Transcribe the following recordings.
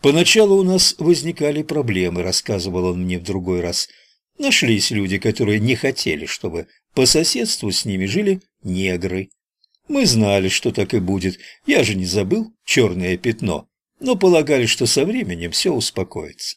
Поначалу у нас возникали проблемы, рассказывал он мне в другой раз. Нашлись люди, которые не хотели, чтобы по соседству с ними жили негры. Мы знали, что так и будет. Я же не забыл черное пятно, но полагали, что со временем все успокоится.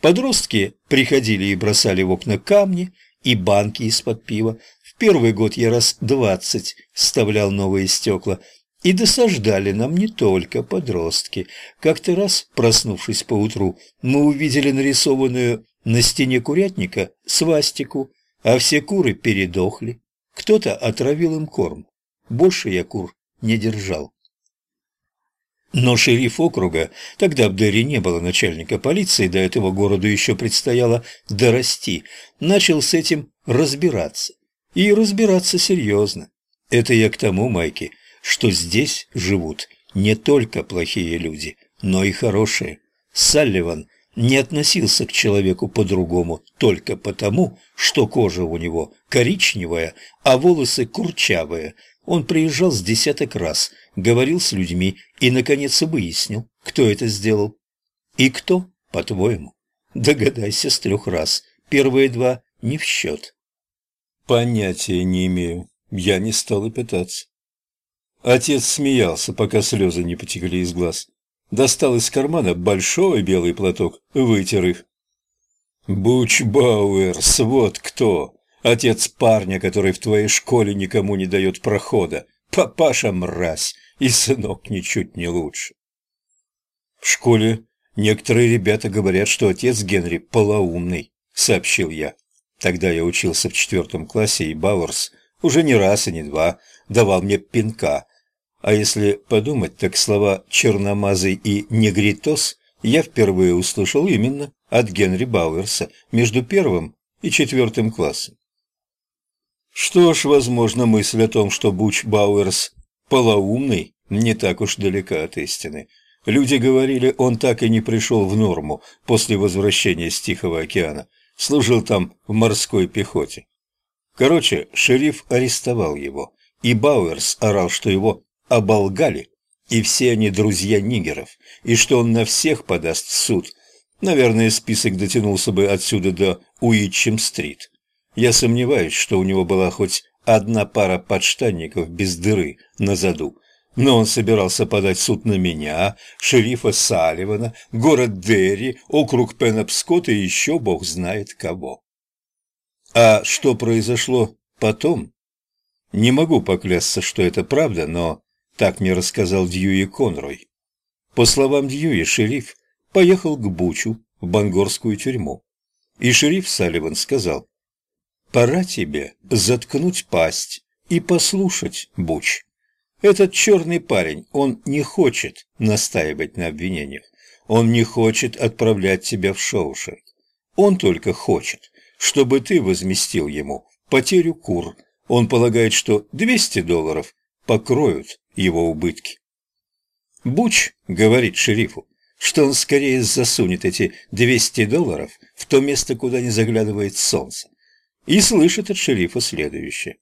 Подростки приходили и бросали в окна камни и банки из-под пива. В первый год я раз двадцать вставлял новые стекла, и досаждали нам не только подростки. Как-то раз, проснувшись поутру, мы увидели нарисованную на стене курятника свастику, а все куры передохли. Кто-то отравил им корм. Больше я кур не держал. Но шериф округа, тогда в Дерри не было начальника полиции, до этого городу еще предстояло дорасти, начал с этим разбираться. И разбираться серьезно. Это я к тому, Майки, что здесь живут не только плохие люди, но и хорошие. Салливан не относился к человеку по-другому только потому, что кожа у него коричневая, а волосы курчавые. Он приезжал с десяток раз, говорил с людьми и, наконец, выяснил, кто это сделал. И кто, по-твоему? Догадайся с трех раз. Первые два не в счет. Понятия не имею. Я не стал и пытаться. Отец смеялся, пока слезы не потекли из глаз. Достал из кармана большой белый платок, вытер их. «Буч Бауэрс, вот кто! Отец парня, который в твоей школе никому не дает прохода. Папаша мразь, и сынок ничуть не лучше». «В школе некоторые ребята говорят, что отец Генри полоумный», — сообщил я. Тогда я учился в четвертом классе, и Бауэрс уже не раз и не два давал мне пинка а если подумать, так слова «черномазый» и «негритос» я впервые услышал именно от Генри Бауэрса между первым и четвертым классом. Что ж, возможно, мысль о том, что Буч Бауэрс полоумный, не так уж далека от истины. Люди говорили, он так и не пришел в норму после возвращения с Тихого океана, служил там в морской пехоте. Короче, шериф арестовал его, и Бауэрс орал, что его оболгали, и все они друзья нигеров, и что он на всех подаст в суд. Наверное, список дотянулся бы отсюда до Уитчем-стрит. Я сомневаюсь, что у него была хоть одна пара подштанников без дыры на заду, но он собирался подать суд на меня, шерифа Салливана, город Дерри, округ Пеннапскот и еще бог знает кого. А что произошло потом? Не могу поклясться, что это правда, но так мне рассказал Дьюи Конрой. По словам Дьюи, шериф поехал к Бучу в бангорскую тюрьму. И шериф Салливан сказал, «Пора тебе заткнуть пасть и послушать, Буч. Этот черный парень, он не хочет настаивать на обвинениях. Он не хочет отправлять тебя в Шоушер. Он только хочет, чтобы ты возместил ему потерю кур. Он полагает, что 200 долларов покроют его убытки. Буч говорит шерифу, что он скорее засунет эти 200 долларов в то место, куда не заглядывает солнце, и слышит от шерифа следующее.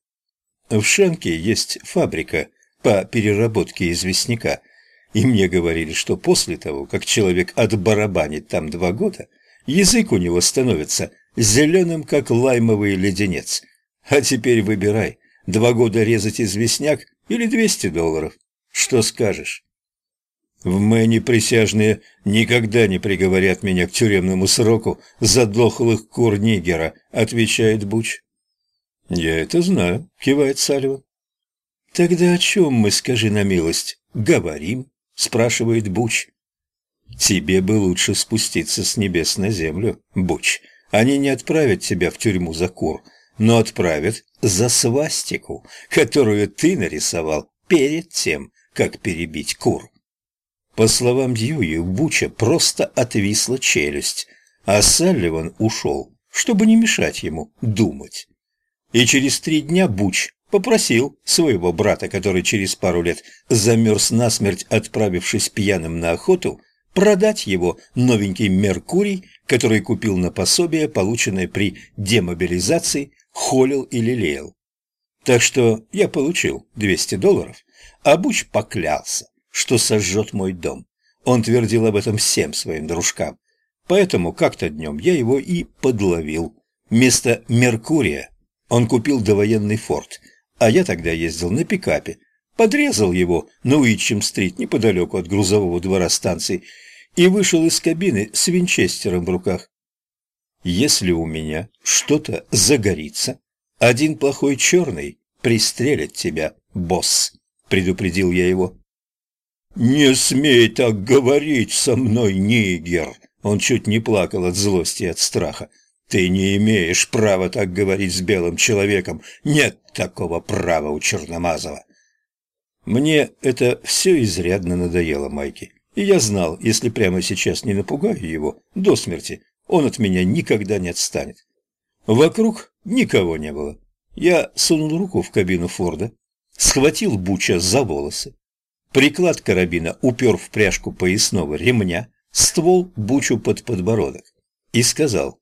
В Шенке есть фабрика по переработке известняка, и мне говорили, что после того, как человек отбарабанит там два года, язык у него становится зеленым, как лаймовый леденец. А теперь выбирай, два года резать известняк или 200 долларов. Что скажешь? В Мэне присяжные никогда не приговорят меня к тюремному сроку за дохлых кур нигера, отвечает Буч. Я это знаю, кивает Салливан. Тогда о чем мы, скажи на милость, говорим? спрашивает Буч. Тебе бы лучше спуститься с небес на землю, Буч. Они не отправят тебя в тюрьму за кур, но отправят за свастику, которую ты нарисовал перед тем, как перебить кур. По словам Дьюи, у Буча просто отвисла челюсть, а Салливан ушел, чтобы не мешать ему думать. И через три дня Буч попросил своего брата, который через пару лет замерз насмерть, отправившись пьяным на охоту, продать его новенький Меркурий, который купил на пособие, полученное при демобилизации холил и лелеял. Так что я получил 200 долларов, а Буч поклялся, что сожжет мой дом. Он твердил об этом всем своим дружкам. Поэтому как-то днем я его и подловил. Вместо «Меркурия» он купил довоенный форт, а я тогда ездил на пикапе, подрезал его на Уитчем-стрит неподалеку от грузового двора станции и вышел из кабины с винчестером в руках. Если у меня что-то загорится, один плохой черный пристрелит тебя, босс, предупредил я его. «Не смей так говорить со мной, нигер!» Он чуть не плакал от злости и от страха. «Ты не имеешь права так говорить с белым человеком. Нет такого права у Черномазова». Мне это все изрядно надоело, Майки. И я знал, если прямо сейчас не напугаю его до смерти, он от меня никогда не отстанет. Вокруг никого не было. Я сунул руку в кабину Форда, схватил Буча за волосы, приклад карабина упер в пряжку поясного ремня, ствол Бучу под подбородок и сказал,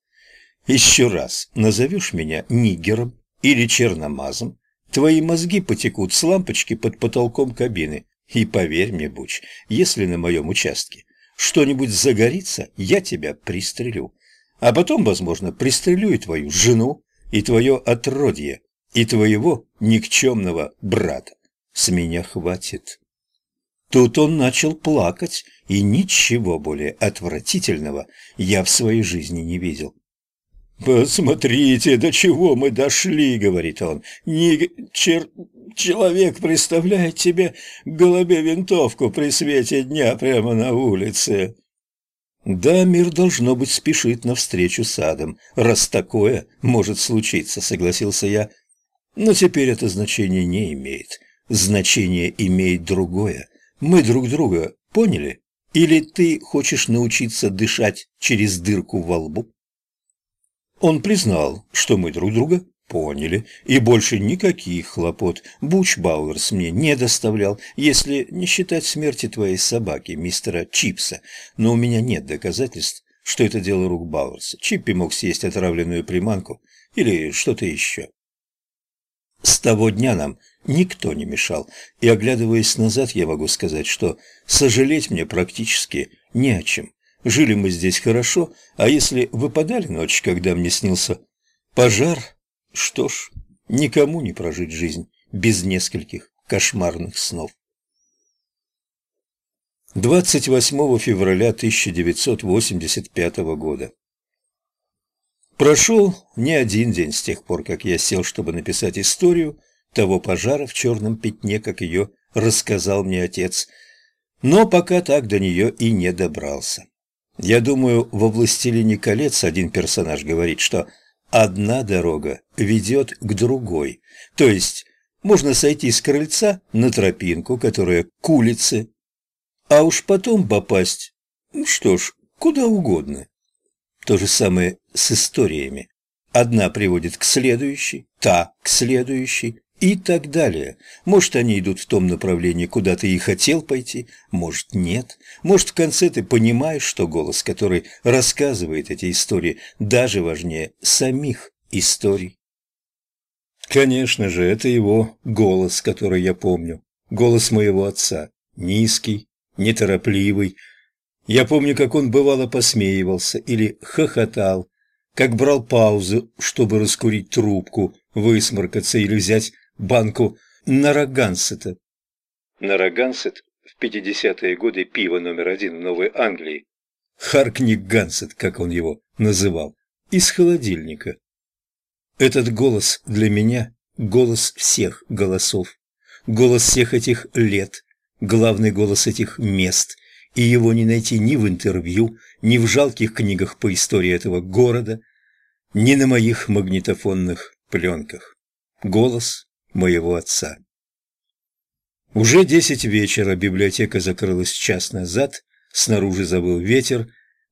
«Еще раз назовешь меня нигером или черномазом, твои мозги потекут с лампочки под потолком кабины. И поверь мне, Буч, если на моем участке что-нибудь загорится, я тебя пристрелю. А потом, возможно, пристрелю и твою жену, и твое отродье, и твоего никчемного брата. С меня хватит. Тут он начал плакать, и ничего более отвратительного я в своей жизни не видел. «Посмотрите, до чего мы дошли», — говорит он. «Не чер... человек представляет тебе голубе винтовку при свете дня прямо на улице». «Да, мир, должно быть, спешит навстречу с адом, раз такое может случиться», — согласился я. «Но теперь это значение не имеет. Значение имеет другое. Мы друг друга поняли? Или ты хочешь научиться дышать через дырку во лбу?» Он признал, что мы друг друга поняли, и больше никаких хлопот Буч Бауэрс мне не доставлял, если не считать смерти твоей собаки, мистера Чипса. Но у меня нет доказательств, что это дело рук Бауэрса. Чиппи мог съесть отравленную приманку или что-то еще. С того дня нам никто не мешал, и, оглядываясь назад, я могу сказать, что сожалеть мне практически не о чем. Жили мы здесь хорошо, а если выпадали ночи, когда мне снился пожар, что ж, никому не прожить жизнь без нескольких кошмарных снов. 28 февраля 1985 года. Прошел не один день с тех пор, как я сел, чтобы написать историю того пожара в черном пятне, как ее рассказал мне отец, но пока так до нее и не добрался. Я думаю, во «Властелине колец» один персонаж говорит, что одна дорога ведет к другой. То есть можно сойти с крыльца на тропинку, которая к улице, а уж потом попасть, ну что ж, куда угодно. То же самое с историями. Одна приводит к следующей, та к следующей, и так далее. Может, они идут в том направлении, куда ты и хотел пойти, может, нет. Может, в конце ты понимаешь, что голос, который рассказывает эти истории, даже важнее самих историй. Конечно же, это его голос, который я помню. Голос моего отца. Низкий, неторопливый. Я помню, как он бывало посмеивался или хохотал, как брал паузу, чтобы раскурить трубку, высморкаться или взять банку Нарагансета. Нарагансет в 50-е годы пиво номер один в Новой Англии. Харкник Гансет, как он его называл, из холодильника. Этот голос для меня – голос всех голосов, голос всех этих лет, главный голос этих мест, и его не найти ни в интервью, ни в жалких книгах по истории этого города, ни на моих магнитофонных пленках. Голос моего отца. Уже десять вечера, библиотека закрылась час назад, снаружи завыл ветер,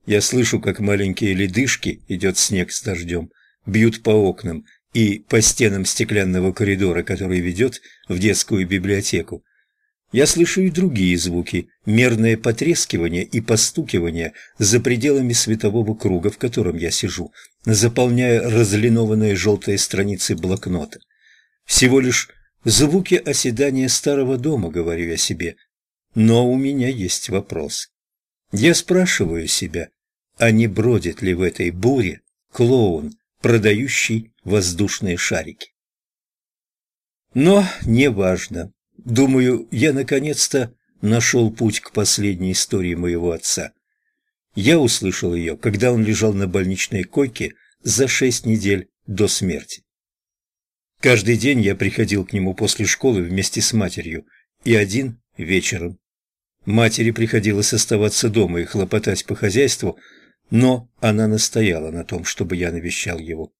я слышу, как маленькие ледышки, идет снег с дождем, бьют по окнам и по стенам стеклянного коридора, который ведет в детскую библиотеку. Я слышу и другие звуки, мерное потрескивание и постукивание за пределами светового круга, в котором я сижу, заполняя разлинованные желтые страницы блокнота. Всего лишь звуки оседания старого дома, говорю я себе. Но у меня есть вопрос. Я спрашиваю себя, а не бродит ли в этой буре клоун, продающий воздушные шарики? Но неважно. Думаю, я наконец-то нашел путь к последней истории моего отца. Я услышал ее, когда он лежал на больничной койке за шесть недель до смерти. Каждый день я приходил к нему после школы вместе с матерью, и один вечером. Матери приходилось оставаться дома и хлопотать по хозяйству, но она настояла на том, чтобы я навещал его.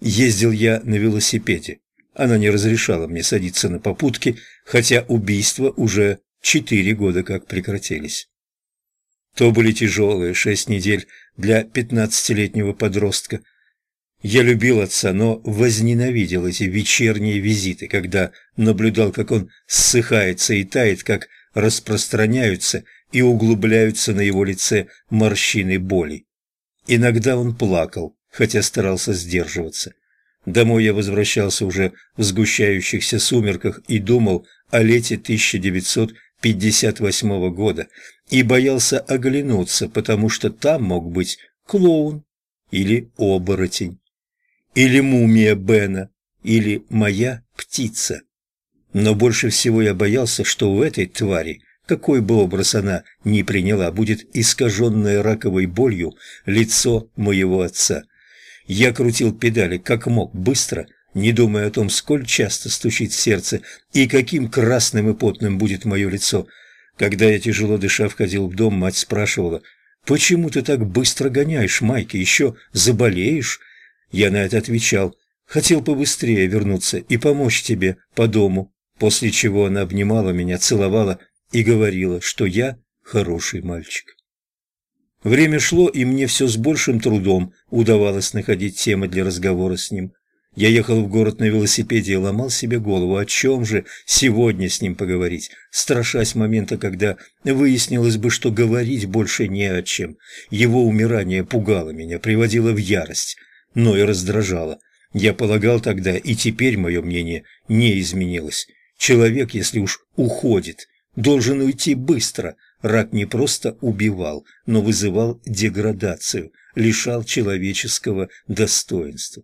Ездил я на велосипеде. Она не разрешала мне садиться на попутки, хотя убийства уже четыре года как прекратились. То были тяжелые шесть недель для пятнадцатилетнего подростка – я любил отца, но возненавидел эти вечерние визиты, когда наблюдал, как он ссыхается и тает, как распространяются и углубляются на его лице морщины боли. Иногда он плакал, хотя старался сдерживаться. Домой я возвращался уже в сгущающихся сумерках и думал о лете 1958 года и боялся оглянуться, потому что там мог быть клоун или оборотень или мумия Бена, или моя птица. Но больше всего я боялся, что у этой твари, какой бы образ она ни приняла, будет искаженное раковой болью лицо моего отца. Я крутил педали как мог, быстро, не думая о том, сколь часто стучит сердце и каким красным и потным будет мое лицо. Когда я, тяжело дыша, входил в дом, мать спрашивала, «Почему ты так быстро гоняешь, Майки? Еще заболеешь?» Я на это отвечал. Хотел побыстрее вернуться и помочь тебе по дому, после чего она обнимала меня, целовала и говорила, что я хороший мальчик. Время шло, и мне все с большим трудом удавалось находить темы для разговора с ним. Я ехал в город на велосипеде и ломал себе голову, о чем же сегодня с ним поговорить, страшась момента, когда выяснилось бы, что говорить больше не о чем. Его умирание пугало меня, приводило в ярость но и раздражало. Я полагал тогда, и теперь мое мнение не изменилось. Человек, если уж уходит, должен уйти быстро. Рак не просто убивал, но вызывал деградацию, лишал человеческого достоинства.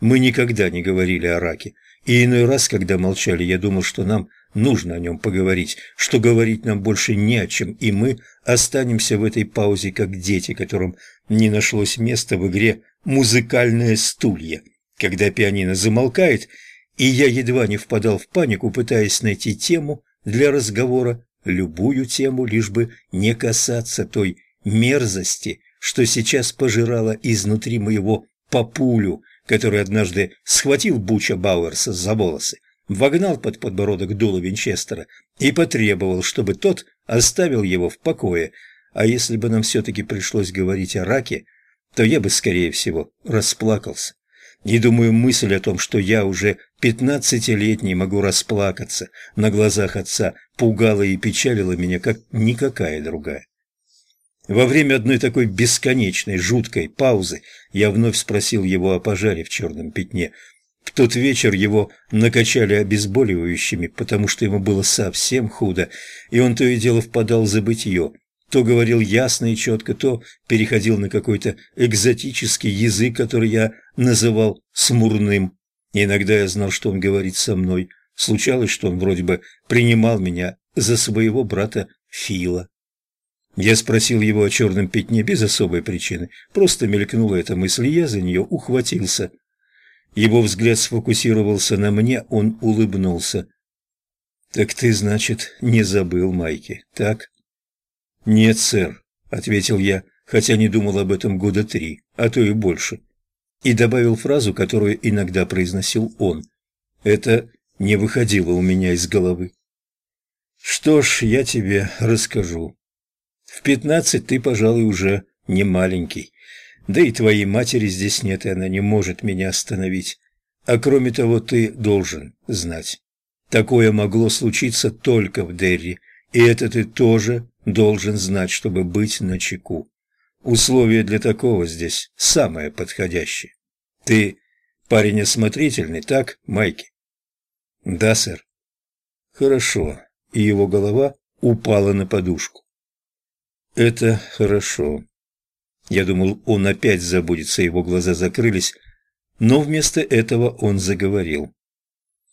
Мы никогда не говорили о раке, и иной раз, когда молчали, я думал, что нам нужно о нем поговорить, что говорить нам больше не о чем, и мы останемся в этой паузе как дети, которым не нашлось места в игре «музыкальные стулья», когда пианино замолкает, и я едва не впадал в панику, пытаясь найти тему для разговора, любую тему, лишь бы не касаться той мерзости, что сейчас пожирала изнутри моего папулю, который однажды схватил Буча Бауэрса за волосы вогнал под подбородок дуло Винчестера и потребовал, чтобы тот оставил его в покое, а если бы нам все-таки пришлось говорить о раке, то я бы, скорее всего, расплакался. Не думаю, мысль о том, что я уже пятнадцатилетний могу расплакаться на глазах отца, пугала и печалила меня, как никакая другая. Во время одной такой бесконечной, жуткой паузы я вновь спросил его о пожаре в черном пятне – в тот вечер его накачали обезболивающими, потому что ему было совсем худо, и он то и дело впадал в забытье. То говорил ясно и четко, то переходил на какой-то экзотический язык, который я называл смурным. иногда я знал, что он говорит со мной. Случалось, что он вроде бы принимал меня за своего брата Фила. Я спросил его о черном пятне без особой причины. Просто мелькнула эта мысль, и я за нее ухватился. Его взгляд сфокусировался на мне, он улыбнулся. «Так ты, значит, не забыл Майки, так?» «Нет, сэр», — ответил я, хотя не думал об этом года три, а то и больше. И добавил фразу, которую иногда произносил он. Это не выходило у меня из головы. «Что ж, я тебе расскажу. В пятнадцать ты, пожалуй, уже не маленький. Да и твоей матери здесь нет, и она не может меня остановить. А кроме того, ты должен знать. Такое могло случиться только в Дерри, и это ты тоже должен знать, чтобы быть начеку. Условия для такого здесь самое подходящее. Ты парень осмотрительный, так, Майки? Да, сэр. Хорошо. И его голова упала на подушку. Это хорошо. Я думал, он опять забудется, его глаза закрылись, но вместо этого он заговорил.